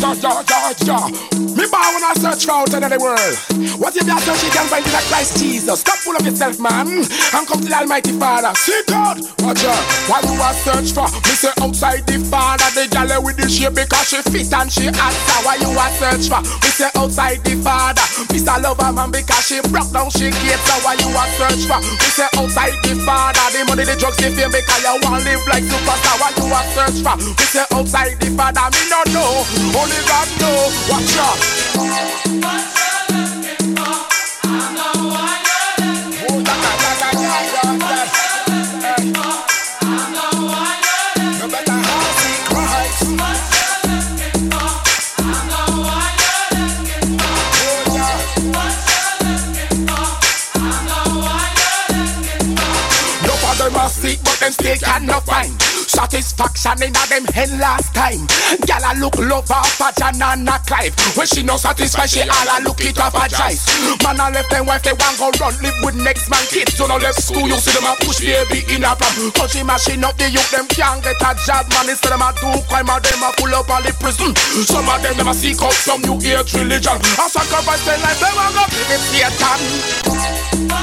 ja, ja, ja, ja. Me bow when I search for out the world. What if that you can find in a Christ Jesus? Stop full of yourself, man, and come to the Almighty Father. See God, watch out. While you are search for, me say outside the Father, the gal with the shape because she fit and she answer. Why you are search for, me say outside the Father. Mr. Lover man because she broke down she gate. So why you are search for, me say outside the Father. The money, the drugs, the fame because you want live like superstar. Why you are search for, me say outside the Father. Me no know, only God know. Watch out. Seek, but them still cannot find satisfaction in a them hen last time. Gyal a look love off a John and a Clive. When she no satisfy, she all a look it off a Jice. Man a left them wife, they want go run live with next man kids. So no left school, you see them a push baby in a pram. Country machine up the youth, them can't get a job. Man instead them a do crime, and them a pull up all the prison. Some of them a seek out some new age religion. A sacrifice their life, they want go live in Satan.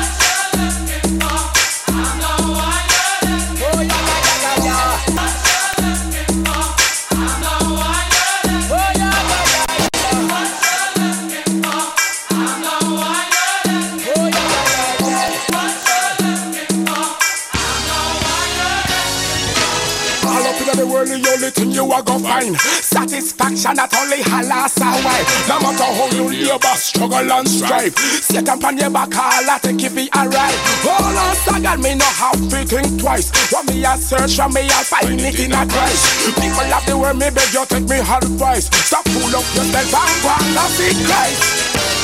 You are gonna find. Satisfaction that only halas a while. No matter how you labor, struggle and strive. Set up on your back, I think if it alright Hold on, second, me no have to think twice. What me a search for me, I find it in a Christ People of the world, me beg you take me advice. Stop fool up yourself and go and see Christ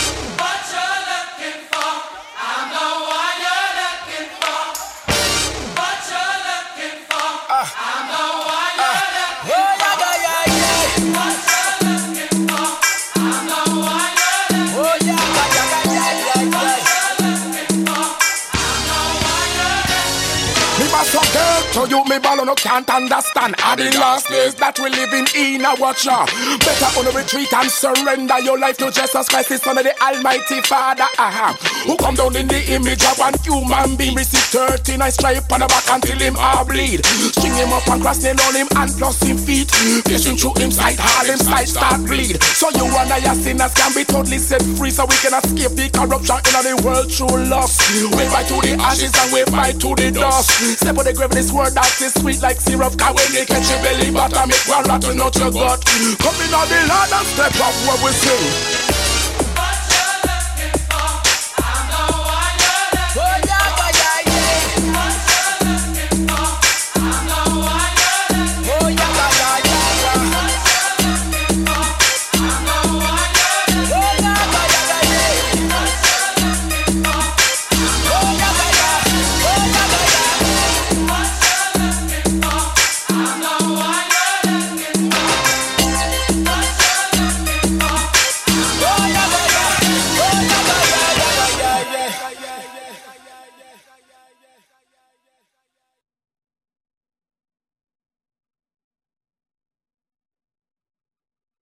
So you me ball no can't understand. Are the last days that we living in a watcher Better on a retreat and surrender your life to Jesus Christ The Son of the Almighty Father. Uh-huh. Who come down in the image of one human being? Receive 39 stripe on the back until him all bleed. String him up and cross nail on him and plus him feet. Piercing through him side, all him side start bleed. So you and I as sinners can be totally set free. So we can escape the corruption in the world through lust. We fight to the ashes and we fight to the dust. Step on the grave this word that is sweet like syrup Cause when they catch your belly button make one rattle not your gut. Come in on the and step up what we sing